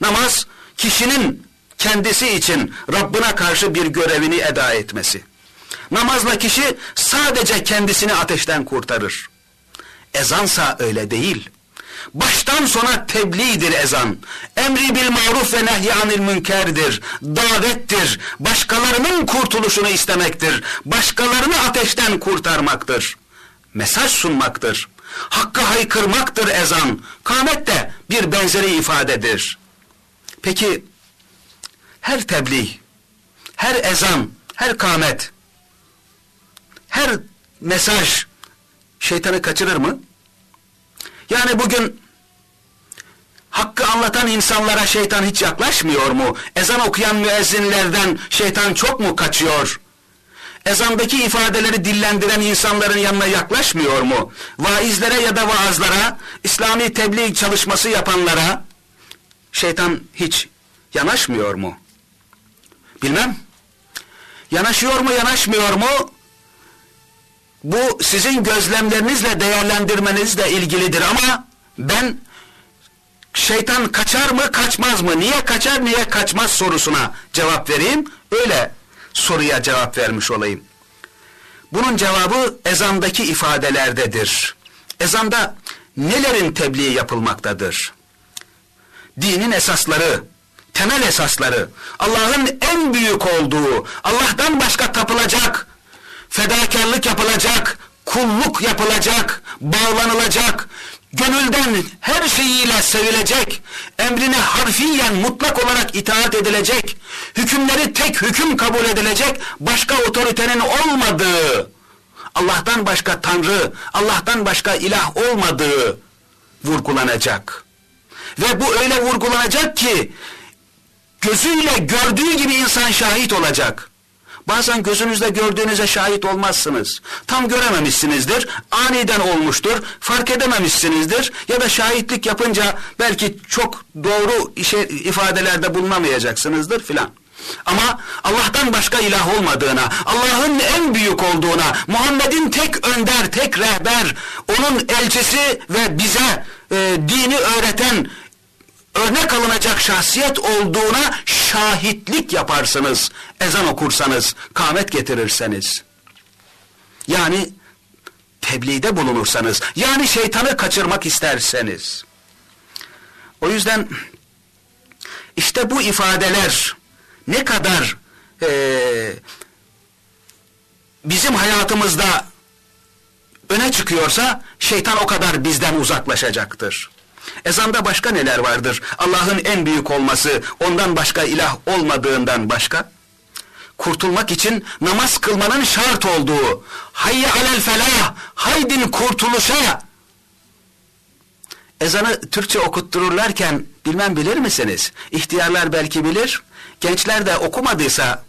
Namaz kişinin kendisi için Rabbına karşı bir görevini eda etmesi. Namazla kişi sadece kendisini ateşten kurtarır. Ezansa öyle değil. Baştan sona tebliğdir ezan. Emri bil maruf ve nehyanil münkerdir. Davettir. Başkalarının kurtuluşunu istemektir. Başkalarını ateşten kurtarmaktır. Mesaj sunmaktır. Hakka haykırmaktır ezan. Kamet de bir benzeri ifadedir. Peki her tebliğ, her ezan, her kamet her mesaj şeytanı kaçırır mı? Yani bugün hakkı anlatan insanlara şeytan hiç yaklaşmıyor mu? Ezan okuyan müezzinlerden şeytan çok mu kaçıyor? Ezandaki ifadeleri dillendiren insanların yanına yaklaşmıyor mu? Vaizlere ya da vaazlara, İslami tebliğ çalışması yapanlara şeytan hiç yanaşmıyor mu? Bilmem. Yanaşıyor mu yanaşmıyor mu? Bu sizin gözlemlerinizle değerlendirmenizle ilgilidir ama ben şeytan kaçar mı kaçmaz mı niye kaçar niye kaçmaz sorusuna cevap vereyim öyle soruya cevap vermiş olayım. Bunun cevabı ezandaki ifadelerdedir. Ezanda nelerin tebliği yapılmaktadır? Dinin esasları, temel esasları, Allah'ın en büyük olduğu, Allah'tan başka tapılacak, fedakarlık yapılacak, kulluk yapılacak, bağlanılacak, gönülden her şeyiyle sevilecek, emrine harfiyen mutlak olarak itaat edilecek, hükümleri tek hüküm kabul edilecek, başka otoritenin olmadığı, Allah'tan başka Tanrı, Allah'tan başka ilah olmadığı vurgulanacak. Ve bu öyle vurgulanacak ki, gözüyle gördüğü gibi insan şahit olacak. Bazen gözünüzde gördüğünüze şahit olmazsınız. Tam görememişsinizdir, aniden olmuştur, fark edememişsinizdir ya da şahitlik yapınca belki çok doğru işe, ifadelerde bulunamayacaksınızdır filan. Ama Allah'tan başka ilah olmadığına, Allah'ın en büyük olduğuna, Muhammed'in tek önder, tek rehber, onun elçisi ve bize e, dini öğreten örnek alınacak şahsiyet olduğuna şahitlik yaparsınız. Ezan okursanız, kamet getirirseniz. Yani tebliğde bulunursanız, yani şeytanı kaçırmak isterseniz. O yüzden işte bu ifadeler ne kadar e, bizim hayatımızda öne çıkıyorsa şeytan o kadar bizden uzaklaşacaktır. Ezanda başka neler vardır? Allah'ın en büyük olması, ondan başka ilah olmadığından başka? Kurtulmak için namaz kılmanın şart olduğu, hayye alel felah, haydin kurtuluşa. Ezanı Türkçe okuttururlarken bilmem bilir misiniz? İhtiyarlar belki bilir, gençler de okumadıysa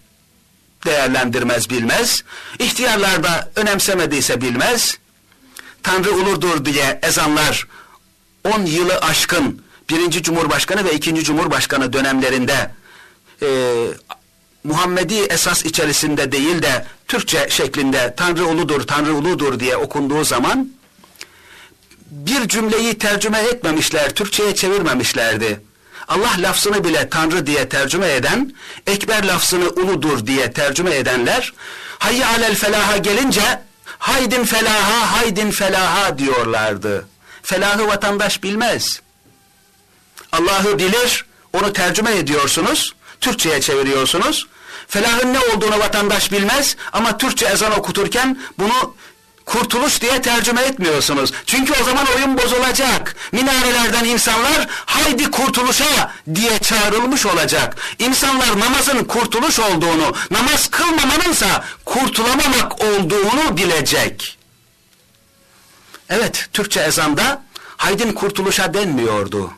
değerlendirmez bilmez, ihtiyarlar da önemsemediyse bilmez, Tanrı uludur diye ezanlar 10 yılı aşkın birinci Cumhurbaşkanı ve ikinci Cumhurbaşkanı dönemlerinde e, Muhammedi esas içerisinde değil de Türkçe şeklinde Tanrı uludur, Tanrı uludur diye okunduğu zaman bir cümleyi tercüme etmemişler, Türkçe'ye çevirmemişlerdi. Allah lafzını bile Tanrı diye tercüme eden, Ekber lafzını uludur diye tercüme edenler, hayy alel felaha gelince, haydin felaha, haydin felaha diyorlardı. Felahı vatandaş bilmez. Allah'ı bilir, onu tercüme ediyorsunuz, Türkçe'ye çeviriyorsunuz. Felahın ne olduğunu vatandaş bilmez ama Türkçe ezan okuturken bunu kurtuluş diye tercüme etmiyorsunuz. Çünkü o zaman oyun bozulacak. Minarelerden insanlar haydi kurtuluşa diye çağrılmış olacak. İnsanlar namazın kurtuluş olduğunu, namaz kılmamanınsa kurtulamamak olduğunu bilecek. Evet, Türkçe ezanda haydin kurtuluşa denmiyordu.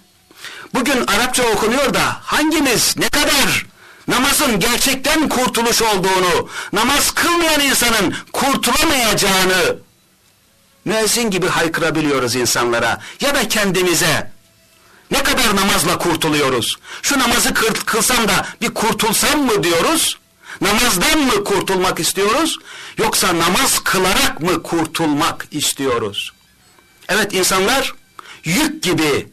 Bugün Arapça okunuyor da hangimiz ne kadar namazın gerçekten kurtuluş olduğunu, namaz kılmayan insanın kurtulamayacağını müezzin gibi haykırabiliyoruz insanlara ya da kendimize. Ne kadar namazla kurtuluyoruz? Şu namazı kılsam da bir kurtulsam mı diyoruz? Namazdan mı kurtulmak istiyoruz? Yoksa namaz kılarak mı kurtulmak istiyoruz? Evet insanlar yük gibi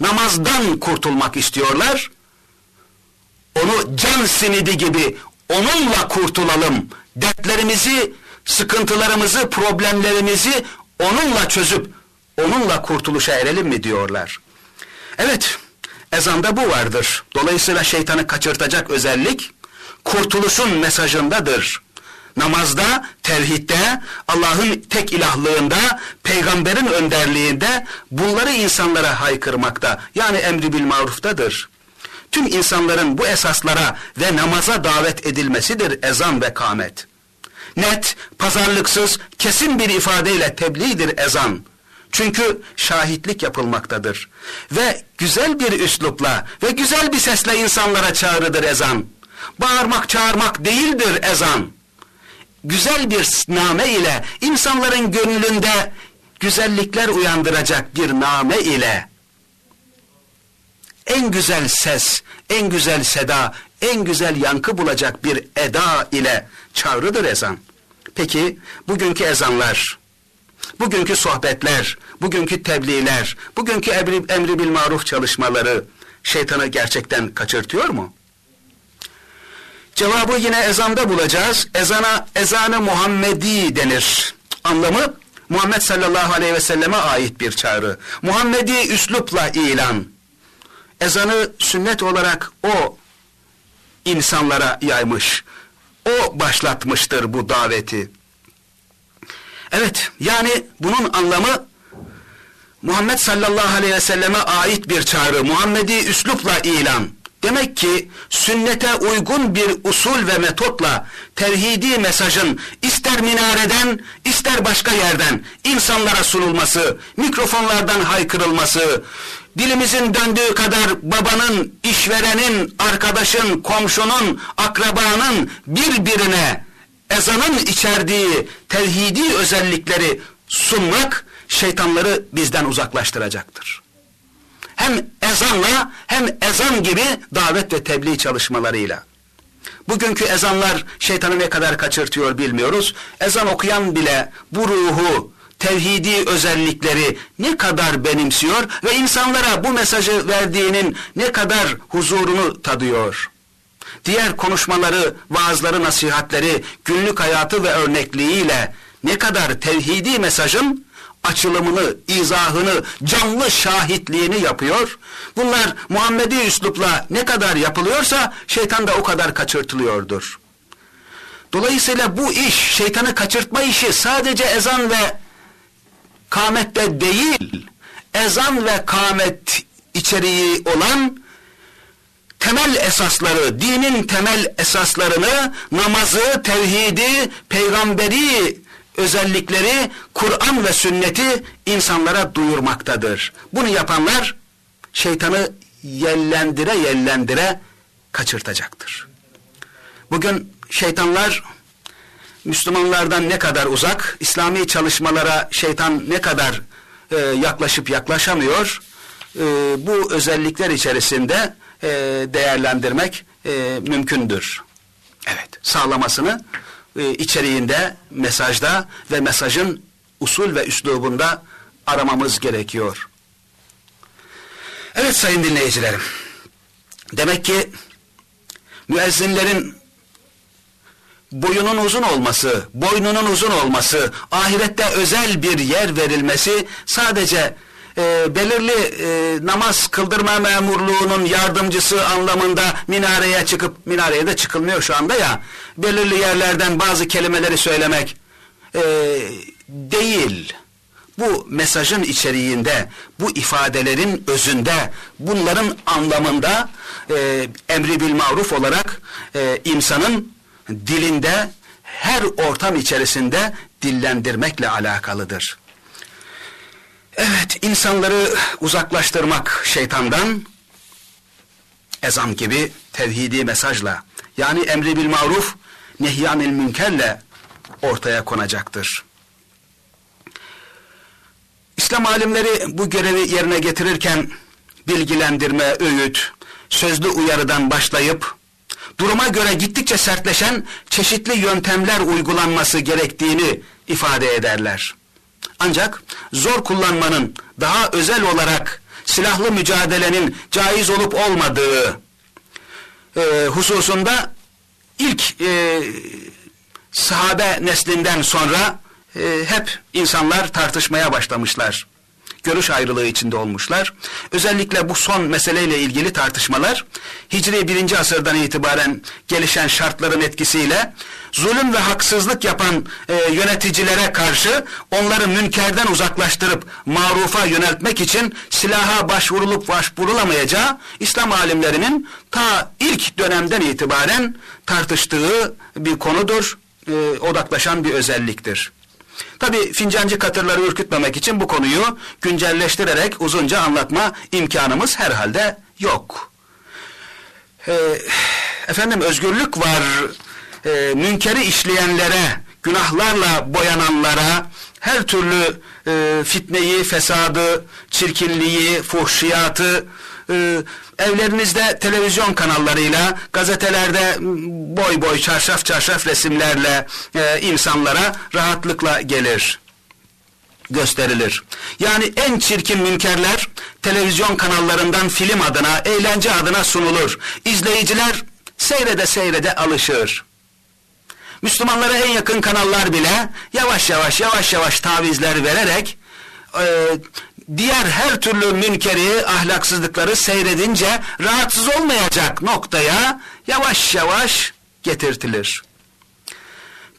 namazdan kurtulmak istiyorlar onu can simidi gibi onunla kurtulalım. Dertlerimizi, sıkıntılarımızı, problemlerimizi onunla çözüp onunla kurtuluşa erelim mi diyorlar. Evet, ezanda bu vardır. Dolayısıyla şeytanı kaçırtacak özellik kurtuluşun mesajındadır. Namazda, tevhidde, Allah'ın tek ilahlığında, peygamberin önderliğinde bunları insanlara haykırmakta. Yani emri bil maruftadır tüm insanların bu esaslara ve namaza davet edilmesidir ezan ve kâmet. Net, pazarlıksız, kesin bir ifadeyle tebliğdir ezan. Çünkü şahitlik yapılmaktadır. Ve güzel bir üslupla ve güzel bir sesle insanlara çağrıdır ezan. Bağırmak çağırmak değildir ezan. Güzel bir name ile insanların gönlünde güzellikler uyandıracak bir name ile en güzel ses, en güzel seda, en güzel yankı bulacak bir eda ile çağrıdır ezan. Peki bugünkü ezanlar, bugünkü sohbetler, bugünkü tebliğler, bugünkü emri, emri bil maruf çalışmaları şeytanı gerçekten kaçırtıyor mu? Cevabı yine ezanda bulacağız. Ezana ezanı Muhammedi denir. Anlamı Muhammed sallallahu aleyhi ve selleme ait bir çağrı. Muhammedi üslupla ilan ezanı sünnet olarak o insanlara yaymış. O başlatmıştır bu daveti. Evet yani bunun anlamı Muhammed sallallahu aleyhi ve selleme ait bir çağrı, Muhammedi üslupla ilan. Demek ki sünnete uygun bir usul ve metotla tevhidi mesajın ister minareden ister başka yerden insanlara sunulması, mikrofonlardan haykırılması, dilimizin döndüğü kadar babanın, işverenin, arkadaşın, komşunun, akrabanın birbirine ezanın içerdiği tevhidi özellikleri sunmak şeytanları bizden uzaklaştıracaktır. Hem ezanla hem ezan gibi davet ve tebliğ çalışmalarıyla. Bugünkü ezanlar şeytanı ne kadar kaçırtıyor bilmiyoruz. Ezan okuyan bile bu ruhu, tevhidi özellikleri ne kadar benimsiyor ve insanlara bu mesajı verdiğinin ne kadar huzurunu tadıyor. Diğer konuşmaları, vaazları, nasihatleri, günlük hayatı ve örnekliğiyle ne kadar tevhidi mesajın açılımını, izahını, canlı şahitliğini yapıyor. Bunlar Muhammedi üslupla ne kadar yapılıyorsa şeytan da o kadar kaçırtılıyordur. Dolayısıyla bu iş, şeytanı kaçırtma işi sadece ezan ve kamette değil, ezan ve kamet içeriği olan temel esasları, dinin temel esaslarını, namazı, tevhidi, peygamberi özellikleri, Kur'an ve sünneti insanlara duyurmaktadır. Bunu yapanlar şeytanı yellendire yellendire kaçırtacaktır. Bugün şeytanlar Müslümanlardan ne kadar uzak, İslami çalışmalara şeytan ne kadar e, yaklaşıp yaklaşamıyor, e, bu özellikler içerisinde e, değerlendirmek e, mümkündür. Evet, sağlamasını e, içeriğinde, mesajda ve mesajın usul ve üslubunda aramamız gerekiyor. Evet sayın dinleyicilerim, demek ki müezzinlerin boyunun uzun olması, boynunun uzun olması, ahirette özel bir yer verilmesi sadece e, belirli e, namaz kıldırma memurluğunun yardımcısı anlamında minareye çıkıp, minareye de çıkılmıyor şu anda ya, belirli yerlerden bazı kelimeleri söylemek e, değil. Bu mesajın içeriğinde, bu ifadelerin özünde, bunların anlamında e, emri bil maruf olarak e, insanın dilinde her ortam içerisinde dillendirmekle alakalıdır. Evet, insanları uzaklaştırmak şeytandan, ezan gibi tevhidi mesajla, yani emri bil maruf, nehyanil münkerle ortaya konacaktır. İslam alimleri bu görevi yerine getirirken bilgilendirme, öğüt, sözlü uyarıdan başlayıp duruma göre gittikçe sertleşen çeşitli yöntemler uygulanması gerektiğini ifade ederler. Ancak zor kullanmanın daha özel olarak silahlı mücadelenin caiz olup olmadığı e, hususunda ilk e, sahabe neslinden sonra e, hep insanlar tartışmaya başlamışlar görüş ayrılığı içinde olmuşlar. Özellikle bu son meseleyle ilgili tartışmalar Hicri 1. asırdan itibaren gelişen şartların etkisiyle zulüm ve haksızlık yapan e, yöneticilere karşı onları münkerden uzaklaştırıp marufa yöneltmek için silaha başvurulup başvurulamayacağı İslam alimlerinin ta ilk dönemden itibaren tartıştığı bir konudur, e, odaklaşan bir özelliktir. Tabi fincancı katırları ürkütmemek için bu konuyu güncelleştirerek uzunca anlatma imkanımız herhalde yok. Ee, efendim özgürlük var, e, münkeri işleyenlere, günahlarla boyananlara, her türlü e, fitneyi, fesadı, çirkinliği, fuhşiyatı, e, evlerinizde televizyon kanallarıyla, gazetelerde boy boy çarşaf çarşaf resimlerle e, insanlara rahatlıkla gelir gösterilir. Yani en çirkin münkerler televizyon kanallarından film adına, eğlence adına sunulur. İzleyiciler seyrede seyrede alışır. Müslümanlara en yakın kanallar bile yavaş yavaş yavaş yavaş tavizler vererek e, diğer her türlü münkeri, ahlaksızlıkları seyredince rahatsız olmayacak noktaya yavaş yavaş getirtilir.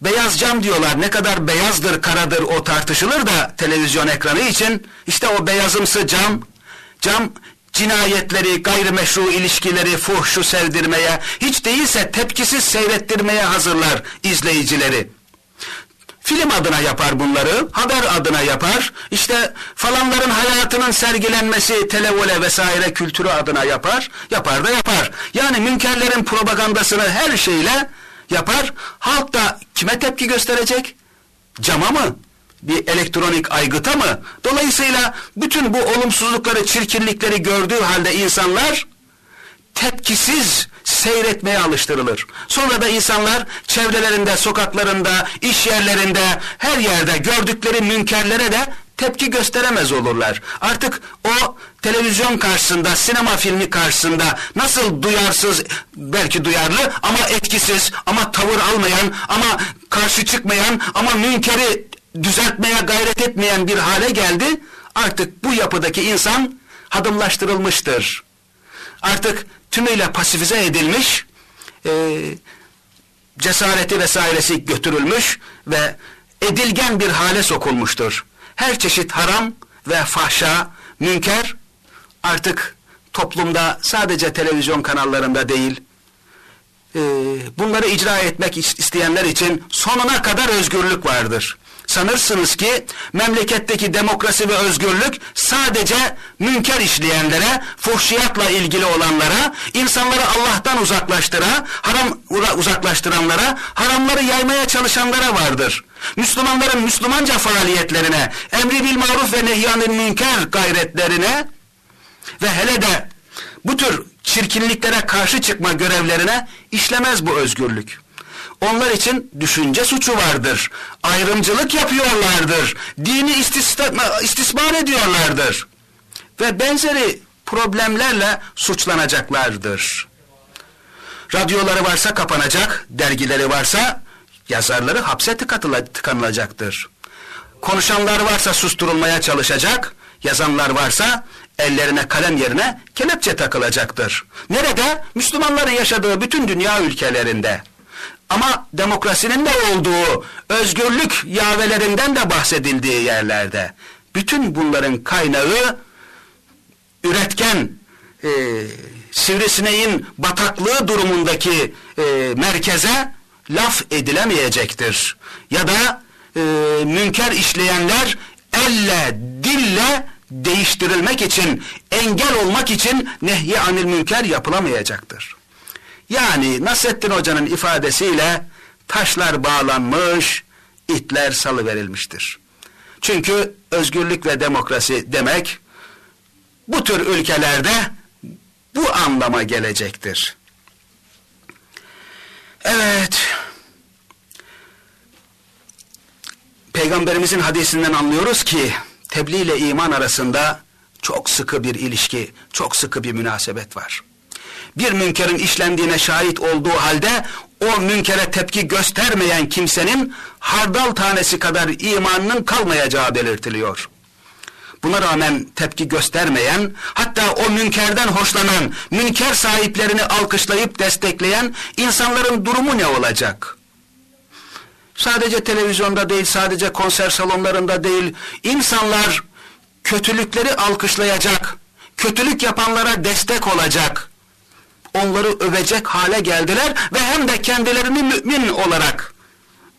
Beyaz cam diyorlar ne kadar beyazdır karadır o tartışılır da televizyon ekranı için işte o beyazımsı cam, cam cinayetleri, gayrimeşru ilişkileri fuhşu sevdirmeye, hiç değilse tepkisiz seyrettirmeye hazırlar izleyicileri. Film adına yapar bunları, haber adına yapar, işte falanların hayatının sergilenmesi, televole vesaire kültürü adına yapar, yapar da yapar. Yani münkerlerin propagandasını her şeyle yapar, halk da kime tepki gösterecek? Cama mı? Bir elektronik aygıta mı? Dolayısıyla bütün bu olumsuzlukları, çirkinlikleri gördüğü halde insanlar tepkisiz seyretmeye alıştırılır. Sonra da insanlar çevrelerinde, sokaklarında, iş yerlerinde, her yerde gördükleri münkerlere de tepki gösteremez olurlar. Artık o televizyon karşısında, sinema filmi karşısında nasıl duyarsız, belki duyarlı ama etkisiz, ama tavır almayan, ama karşı çıkmayan, ama münkeri düzeltmeye gayret etmeyen bir hale geldi. Artık bu yapıdaki insan hadımlaştırılmıştır. Artık tümüyle pasifize edilmiş, e, cesareti vesairesi götürülmüş ve edilgen bir hale sokulmuştur. her çeşit haram ve fahşa, münker artık toplumda sadece televizyon kanallarında değil, e, bunları icra etmek isteyenler için sonuna kadar özgürlük vardır. Sanırsınız ki memleketteki demokrasi ve özgürlük sadece münker işleyenlere, fuhşiyatla ilgili olanlara, insanları Allah'tan uzaklaştıra, haram uzaklaştıranlara, haramları yaymaya çalışanlara vardır. Müslümanların Müslümanca faaliyetlerine, emri bil maruf ve nehyanil münker gayretlerine ve hele de bu tür çirkinliklere karşı çıkma görevlerine işlemez bu özgürlük. Onlar için düşünce suçu vardır. Ayrımcılık yapıyorlardır. Dini istismar ediyorlardır. Ve benzeri problemlerle suçlanacaklardır. Radyoları varsa kapanacak, dergileri varsa yazarları hapse tıkanılacaktır. Konuşanlar varsa susturulmaya çalışacak, yazanlar varsa ellerine kalem yerine kelepçe takılacaktır. Nerede? Müslümanların yaşadığı bütün dünya ülkelerinde. Ama demokrasinin de olduğu özgürlük yavelerinden de bahsedildiği yerlerde. Bütün bunların kaynağı üretken e, sivrisineğin bataklığı durumundaki e, merkeze laf edilemeyecektir. Ya da e, münker işleyenler elle, dille değiştirilmek için, engel olmak için nehy anil münker yapılamayacaktır. Yani Nasrettin Hoca'nın ifadesiyle taşlar bağlanmış, itler salı verilmiştir. Çünkü özgürlük ve demokrasi demek bu tür ülkelerde bu anlama gelecektir. Evet. Peygamberimizin hadisinden anlıyoruz ki tebliğ ile iman arasında çok sıkı bir ilişki, çok sıkı bir münasebet var. Bir münkerin işlendiğine şahit olduğu halde o münkere tepki göstermeyen kimsenin hardal tanesi kadar imanının kalmayacağı belirtiliyor. Buna rağmen tepki göstermeyen, hatta o münkerden hoşlanan, münker sahiplerini alkışlayıp destekleyen insanların durumu ne olacak? Sadece televizyonda değil, sadece konser salonlarında değil, insanlar kötülükleri alkışlayacak, kötülük yapanlara destek olacak, onları övecek hale geldiler ve hem de kendilerini mümin olarak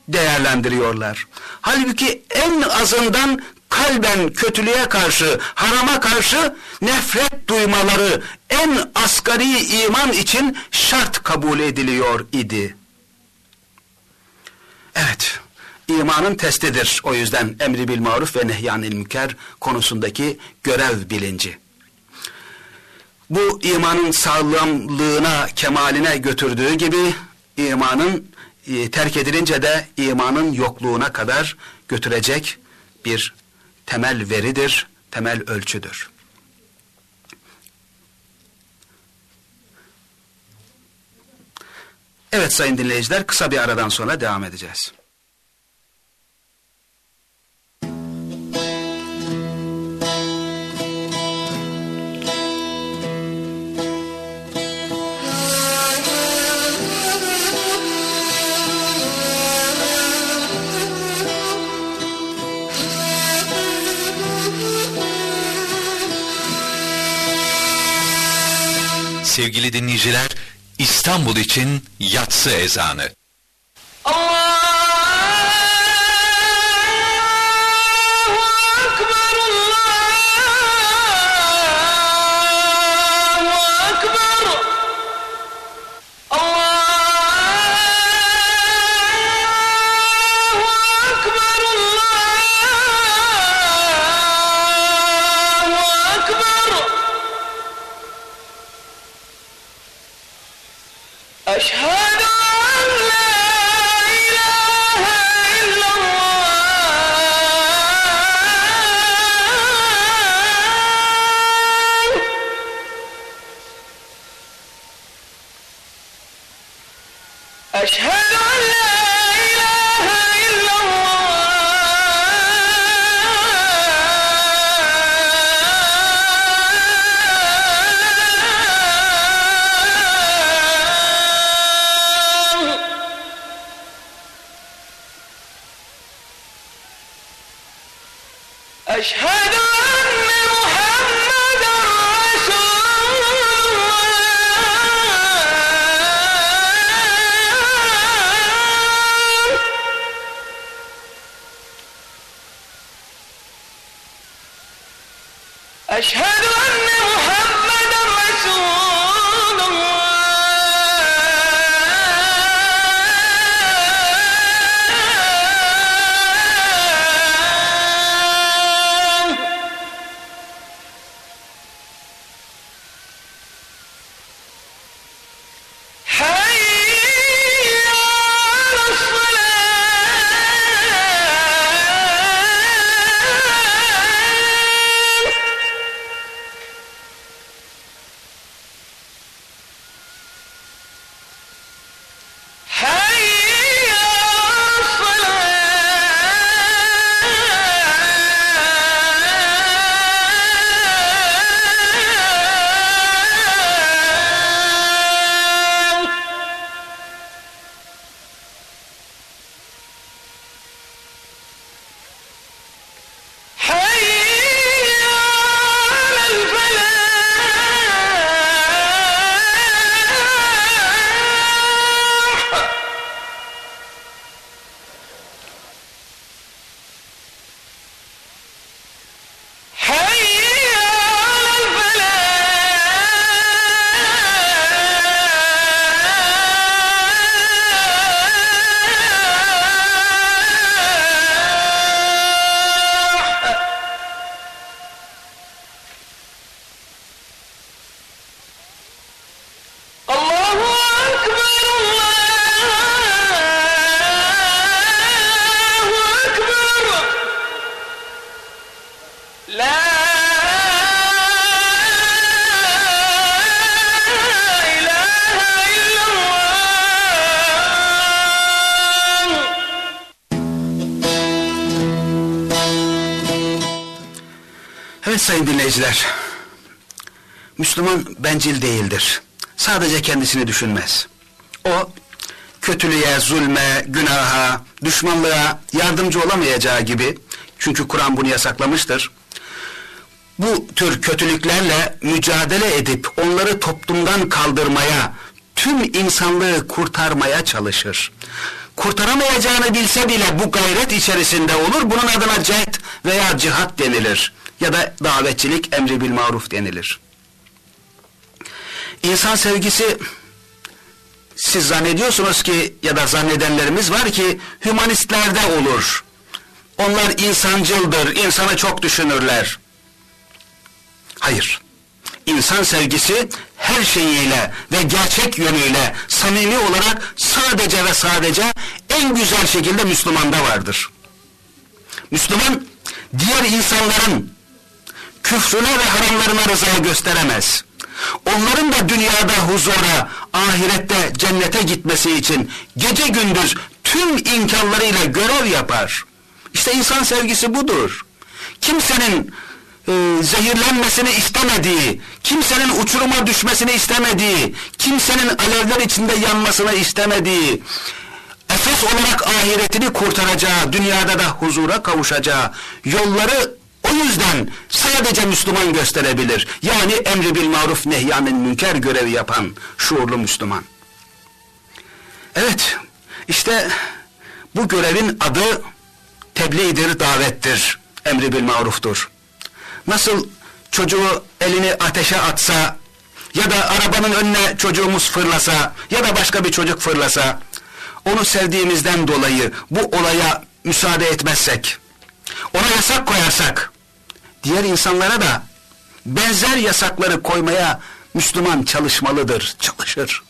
değerlendiriyorlar. Halbuki en azından kalben kötülüğe karşı, harama karşı nefret duymaları en asgari iman için şart kabul ediliyor idi. Evet, imanın testidir o yüzden emri bil maruf ve nehyanil müker konusundaki görev bilinci. Bu imanın sağlamlığına, kemaline götürdüğü gibi imanın e, terk edilince de imanın yokluğuna kadar götürecek bir temel veridir, temel ölçüdür. Evet sayın dinleyiciler kısa bir aradan sonra devam edeceğiz. Sevgili dinleyiciler, İstanbul için yatsı ezanı. Dinleyiciler. Müslüman bencil değildir. Sadece kendisini düşünmez. O kötülüğe, zulme, günaha, düşmanlığa yardımcı olamayacağı gibi çünkü Kur'an bunu yasaklamıştır. Bu tür kötülüklerle mücadele edip onları toplumdan kaldırmaya, tüm insanlığı kurtarmaya çalışır. Kurtaramayacağını bilse bile bu gayret içerisinde olur. Bunun adına cehd veya cihat denilir. Ya da davetçilik, emri bil maruf denilir. İnsan sevgisi siz zannediyorsunuz ki ya da zannedenlerimiz var ki hümanistlerde olur. Onlar insancıldır, insanı çok düşünürler. Hayır. İnsan sevgisi her şeyiyle ve gerçek yönüyle samimi olarak sadece ve sadece en güzel şekilde Müslümanda vardır. Müslüman diğer insanların küfrüne ve haramlarına rıza gösteremez. Onların da dünyada huzura, ahirette cennete gitmesi için gece gündüz tüm imkanlarıyla görev yapar. İşte insan sevgisi budur. Kimsenin e, zehirlenmesini istemediği, kimsenin uçuruma düşmesini istemediği, kimsenin alevler içinde yanmasını istemediği, esas olarak ahiretini kurtaracağı, dünyada da huzura kavuşacağı yolları o yüzden sadece Müslüman gösterebilir. Yani emri bil maruf nehyanın münker görevi yapan şuurlu Müslüman. Evet, işte bu görevin adı tebliğdir, davettir, emri bil maruftur. Nasıl çocuğu elini ateşe atsa ya da arabanın önüne çocuğumuz fırlasa ya da başka bir çocuk fırlasa onu sevdiğimizden dolayı bu olaya müsaade etmezsek ona yasak koyarsak diğer insanlara da benzer yasakları koymaya Müslüman çalışmalıdır, çalışır.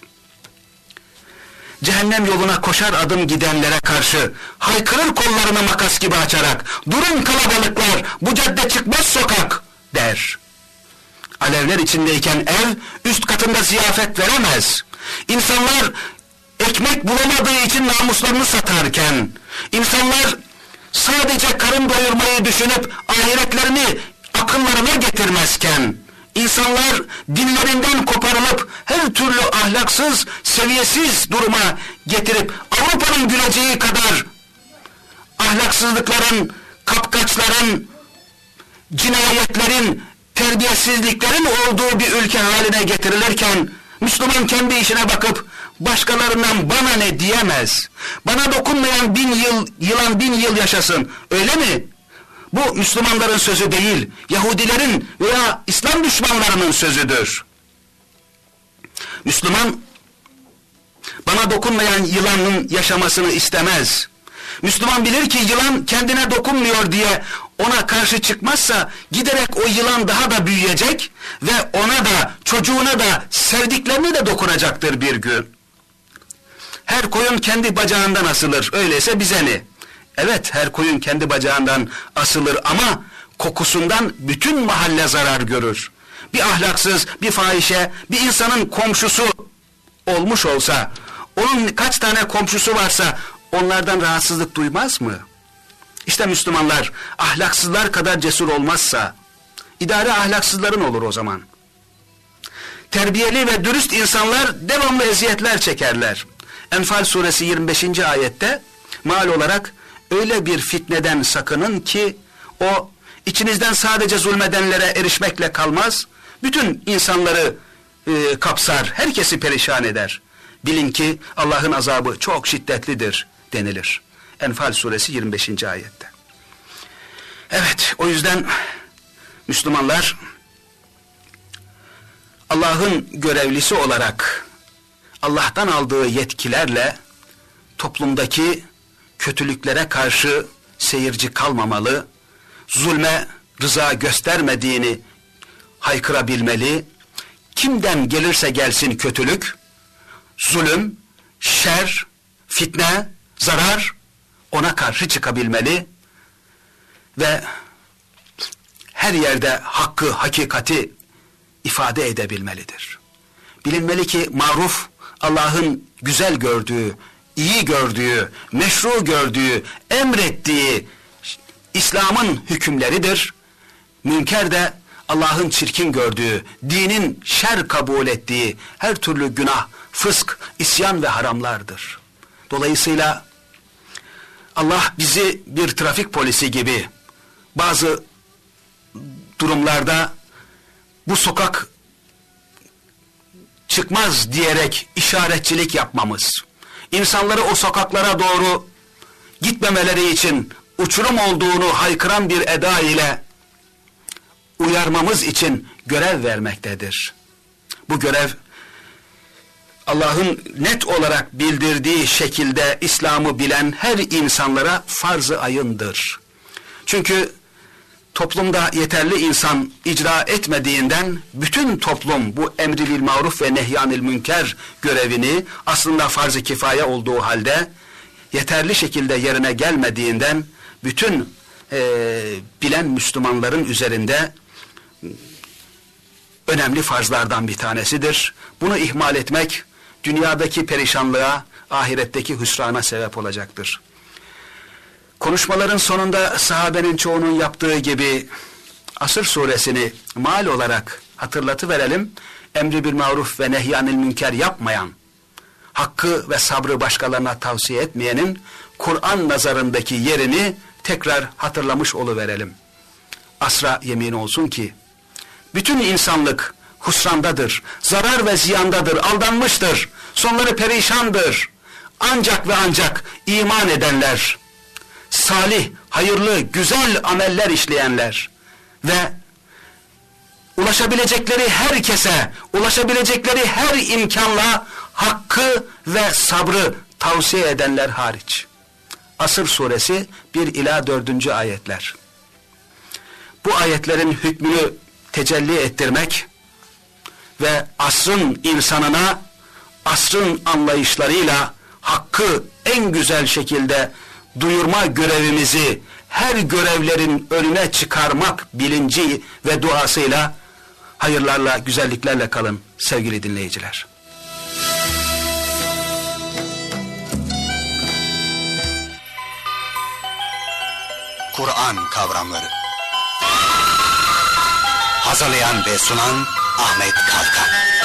Cehennem yoluna koşar adım gidenlere karşı haykırır kollarını makas gibi açarak durun kalabalıklar bu cadde çıkmaz sokak der. Alevler içindeyken ev üst katında ziyafet veremez. İnsanlar ekmek bulamadığı için namuslarını satarken insanlar sadece karın doyurmayı düşünüp ahiretlerini akıllarına getirmezken insanlar dinlerinden koparılıp her türlü ahlaksız, seviyesiz duruma getirip Avrupa'nın güleceği kadar ahlaksızlıkların, kapkaçların cinayetlerin, terbiyesizliklerin olduğu bir ülke haline getirilirken, Müslüman kendi işine bakıp başkalarından bana ne diyemez. Bana dokunmayan bin yıl, yılan bin yıl yaşasın. Öyle mi? Bu Müslümanların sözü değil, Yahudilerin veya İslam düşmanlarının sözüdür. Müslüman bana dokunmayan yılanın yaşamasını istemez. Müslüman bilir ki yılan kendine dokunmuyor diye ona karşı çıkmazsa giderek o yılan daha da büyüyecek ve ona da çocuğuna da sevdiklerine de dokunacaktır bir gün. Her koyun kendi bacağından asılır. Öyleyse bize ne? Evet her koyun kendi bacağından asılır ama kokusundan bütün mahalle zarar görür. Bir ahlaksız, bir fahişe, bir insanın komşusu olmuş olsa, onun kaç tane komşusu varsa onlardan rahatsızlık duymaz mı? İşte Müslümanlar ahlaksızlar kadar cesur olmazsa, idare ahlaksızların olur o zaman. Terbiyeli ve dürüst insanlar devamlı eziyetler çekerler. Enfal suresi 25. ayette mal olarak öyle bir fitneden sakının ki o içinizden sadece zulmedenlere erişmekle kalmaz, bütün insanları e, kapsar, herkesi perişan eder. Bilin ki Allah'ın azabı çok şiddetlidir denilir. Enfal suresi 25. ayette. Evet o yüzden Müslümanlar Allah'ın görevlisi olarak Allah'tan aldığı yetkilerle toplumdaki kötülüklere karşı seyirci kalmamalı, zulme rıza göstermediğini haykırabilmeli, kimden gelirse gelsin kötülük, zulüm, şer, fitne, zarar ona karşı çıkabilmeli ve her yerde hakkı, hakikati ifade edebilmelidir. Bilinmeli ki maruf Allah'ın güzel gördüğü, iyi gördüğü, meşru gördüğü, emrettiği İslam'ın hükümleridir. Münker de Allah'ın çirkin gördüğü, dinin şer kabul ettiği her türlü günah, fısk, isyan ve haramlardır. Dolayısıyla Allah bizi bir trafik polisi gibi bazı durumlarda bu sokak çıkmaz diyerek işaretçilik yapmamız, insanları o sokaklara doğru gitmemeleri için uçurum olduğunu haykıran bir eda ile uyarmamız için görev vermektedir. Bu görev Allah'ın net olarak bildirdiği şekilde İslam'ı bilen her insanlara farz-ı ayındır. Çünkü toplumda yeterli insan icra etmediğinden bütün toplum bu emri bil maruf ve nehyanil münker görevini aslında farz-ı kifaye olduğu halde yeterli şekilde yerine gelmediğinden bütün e, bilen Müslümanların üzerinde önemli farzlardan bir tanesidir. Bunu ihmal etmek dünyadaki perişanlığa, ahiretteki hüsrana sebep olacaktır. Konuşmaların sonunda sahabenin çoğunun yaptığı gibi Asır suresini mal olarak hatırlatı verelim. Emri bir maruf ve nehyanil münker yapmayan, hakkı ve sabrı başkalarına tavsiye etmeyenin Kur'an nazarındaki yerini tekrar hatırlamış verelim. Asra yemin olsun ki bütün insanlık husrandadır, zarar ve ziyandadır, aldanmıştır, sonları perişandır. Ancak ve ancak iman edenler, salih, hayırlı, güzel ameller işleyenler ve ulaşabilecekleri herkese, ulaşabilecekleri her imkanla hakkı ve sabrı tavsiye edenler hariç. Asır suresi 1 ila 4. ayetler. Bu ayetlerin hükmünü tecelli ettirmek ve asrın insanına asrın anlayışlarıyla hakkı en güzel şekilde duyurma görevimizi her görevlerin önüne çıkarmak bilinci ve duasıyla hayırlarla, güzelliklerle kalın sevgili dinleyiciler. Kur'an kavramları Hazırlayan ve sunan Ahmet Kalkan